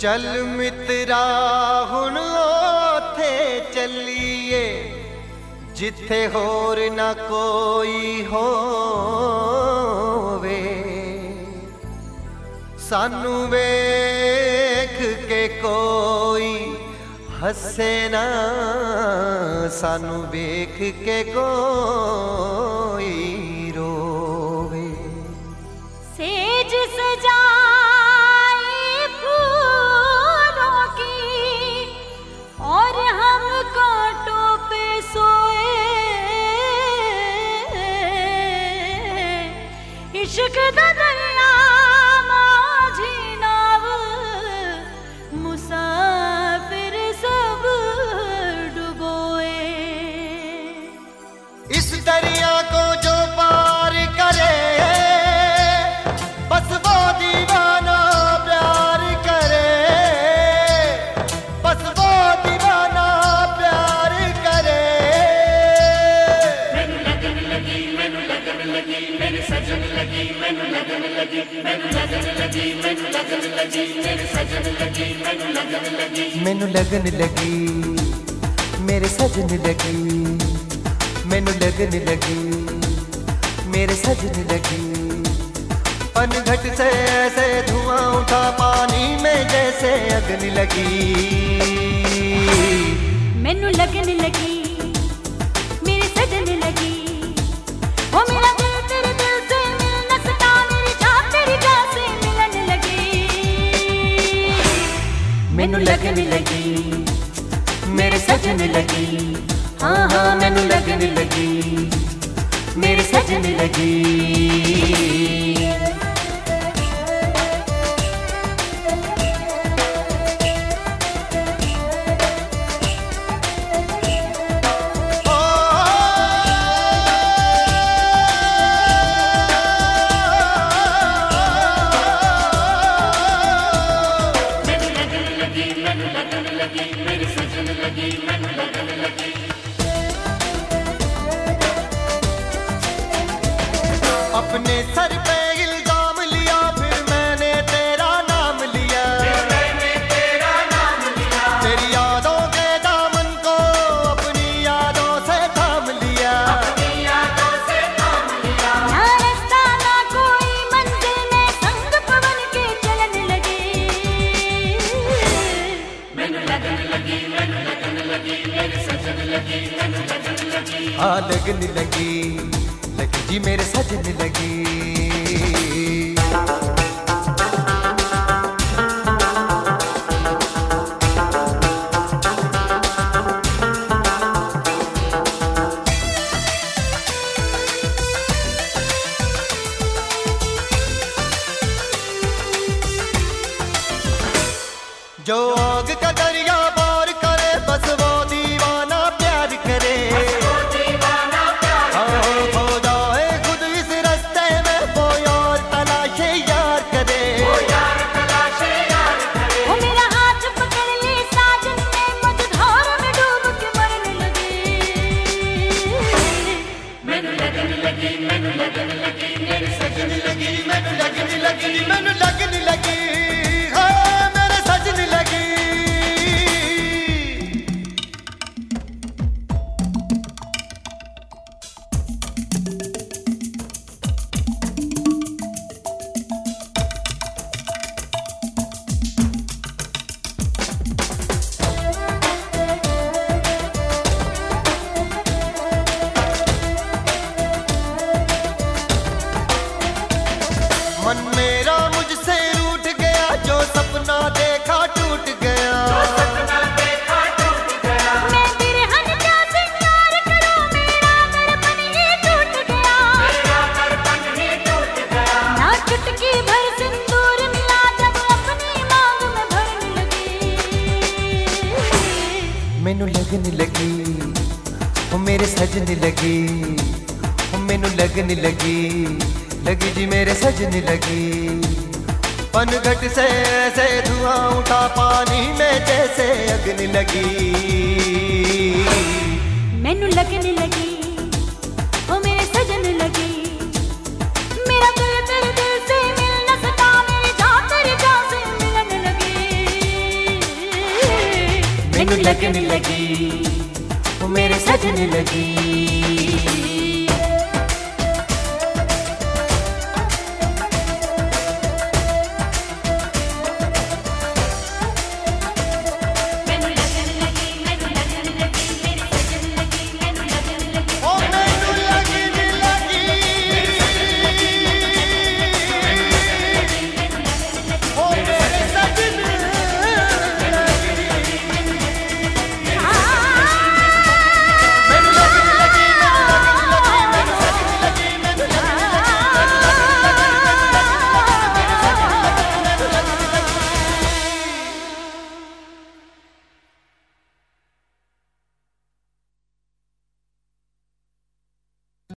चल मित्रा हुन थे चलिए। जिथे होर न कोई होवे। सानू वेख के कोई हसे ना। सानू वेख के कोई इश्क दरिया माझी नाव मुसाफिर सब डुबोए। इस दरिया को जो पार करे बस वो दीवाना प्यार करे। बस वो दीवाना प्यार करे। लगी। लगी मैनू लगन लगी मेरे सजन लगी मैनू लगन लगी। मेरे सजन लगी मैनू लगन पनघट से ऐसे धुआँ उठा पानी में जैसे अग्नि लगी। मैनू लगन लगी मेरे सजन लगी। वो मेरा लगने लगी मेरे सजने लगी। अपने सर पे इल्ज़ाम लिया फिर मैंने तेरा नाम लिया। तेरी यादों के दामन को अपनी यादों से थाम लिया। ना रास्ता ना कोई मंजिल में संग पवन के चलन लगे। हाँ लगने लगी। लगी जी मेरे सजन लगी। मैनू लगने लगी मैनू लगने लगी मेरे सजन लगी। मैनू लगन लगी। लगी जी मेरे सजन लगी। पनघट से ऐसे धुआँ उठा पानी में जैसे अग्नि लगी। मैनू लगन लगी। ओ मेरे सजन लगी। लगन लगी। सजन लगी।